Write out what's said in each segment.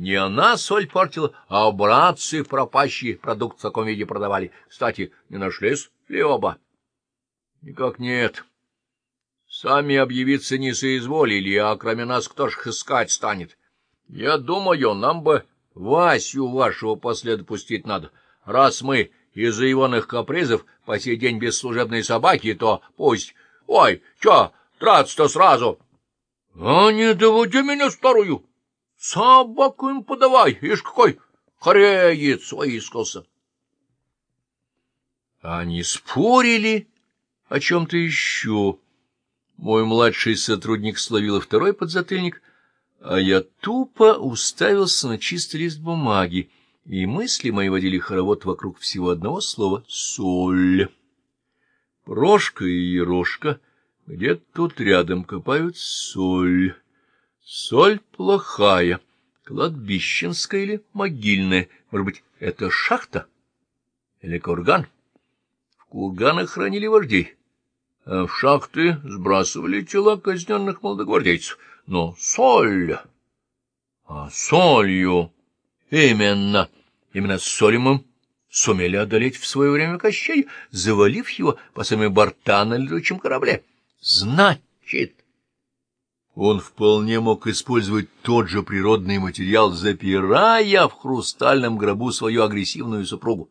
Не она соль портила, а братцы пропащие продукт в таком виде продавали. Кстати, не нашлись ли оба? Никак нет. Сами объявиться не соизволили, а кроме нас кто ж их искать станет? Я думаю, нам бы Васю вашего послед пустить надо. Раз мы из-за ивонных капризов по сей день без служебной собаки, то пусть... Ой, чё, драться-то сразу? — А не доводи меня старую! Собаку им подавай, ишь какой хореец выискался! Они спорили о чем-то еще. Мой младший сотрудник словил второй подзатыльник, а я тупо уставился на чистый лист бумаги, и мысли мои водили хоровод вокруг всего одного слова — соль. Прошка и Ерошка где-то тут рядом копают соль. Соль плохая, кладбищенская или могильная. Может быть, это шахта или курган? В курганах хранили вождей, а в шахты сбрасывали тела казненных молодогвардейцев. Но соль... А солью... Именно... Именно солью мы сумели одолеть в свое время Кощей, завалив его по самой борта на летучем корабле. Значит... Он вполне мог использовать тот же природный материал, запирая в хрустальном гробу свою агрессивную супругу.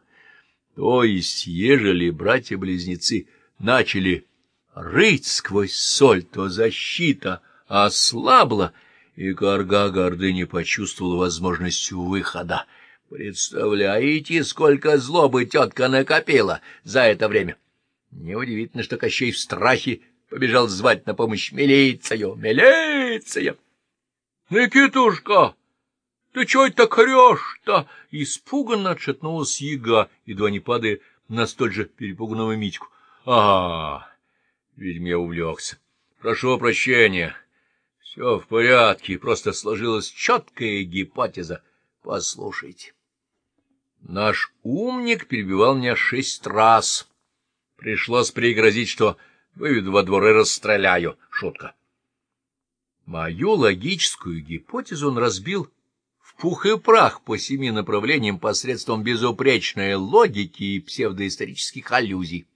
То есть, ежели братья-близнецы начали рыть сквозь соль, то защита ослабла, и корга гордыни почувствовала возможность выхода. Представляете, сколько злобы тетка накопила за это время? Неудивительно, что Кощей в страхе побежал звать на помощь милицию. Милиция! Никитушка! Ты чего так орешь-то? Испуганно отшатнулась яга, едва не падая на столь же перепуганного Митьку. А, видимо, я увлекся. Прошу прощения. Все в порядке, просто сложилась четкая гипотеза. Послушайте. Наш умник перебивал меня шесть раз. Пришлось пригрозить, что выведу во двор и расстреляю. Шутка. Мою логическую гипотезу он разбил в пух и прах по семи направлениям посредством безупречной логики и псевдоисторических аллюзий.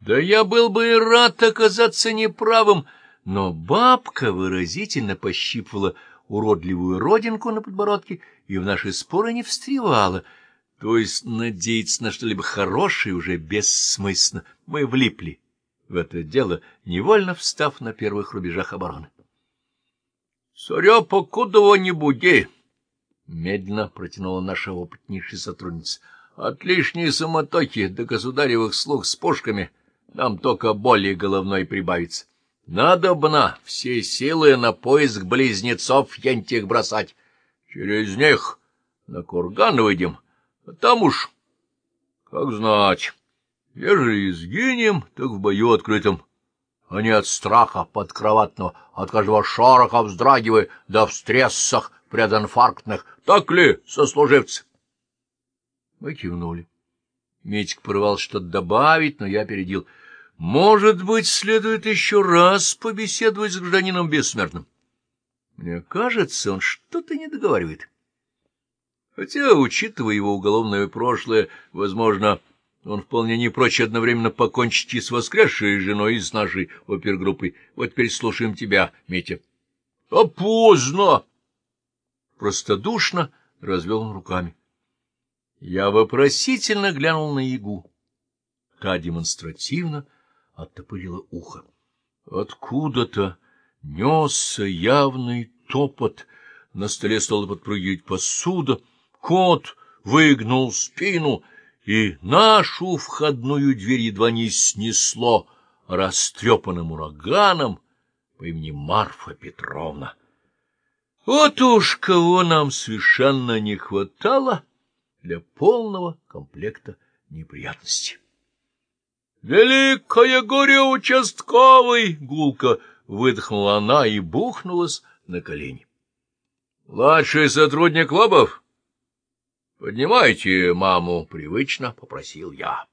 Да я был бы рад оказаться неправым, но бабка выразительно пощипывала уродливую родинку на подбородке и в наши споры не встревала, то есть надеяться на что-либо хорошее уже бессмысленно. Мы влипли в это дело, невольно встав на первых рубежах обороны. — Царя покудова не буди! — медленно протянула наша опытнейшая сотрудница. — От лишней самотоки до государевых слуг с пушками нам только боли головной прибавится. Надобно все силы на поиск близнецов ентих бросать. Через них на курган выйдем, а там уж, как знать... Ежели изгинем, так в бою открытом, а не от страха подкроватного, от каждого шороха вздрагивая, да в стрессах прединфарктных. Так ли, сослуживцы? Мы кивнули. Митик порывал что-то добавить, но я передил. Может быть, следует еще раз побеседовать с гражданином бессмертным. Мне кажется, он что-то не договаривает. Хотя, учитывая его уголовное прошлое, возможно... Он вполне не прочь одновременно покончить и с воскресшей женой, и с нашей опергруппой. Вот теперь слушаем тебя, Митя. — А поздно! Простодушно развел он руками. Я вопросительно глянул на Ягу. Та демонстративно оттопырила ухо. Откуда-то несся явный топот. На столе стала подпрыгивать посуда. Кот выгнул спину — и нашу входную дверь едва не снесло растрепанным ураганом по имени Марфа Петровна. Вот уж кого нам совершенно не хватало для полного комплекта неприятностей. «Великое горе участковый!» — гулко выдохнула она и бухнулась на колени. «Младший сотрудник Лобов?» Поднимайте маму, — привычно попросил я.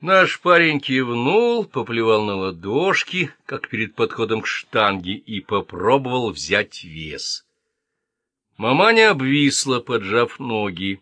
Наш парень кивнул, поплевал на ладошки, как перед подходом к штанге, и попробовал взять вес. Маманя обвисла, поджав ноги.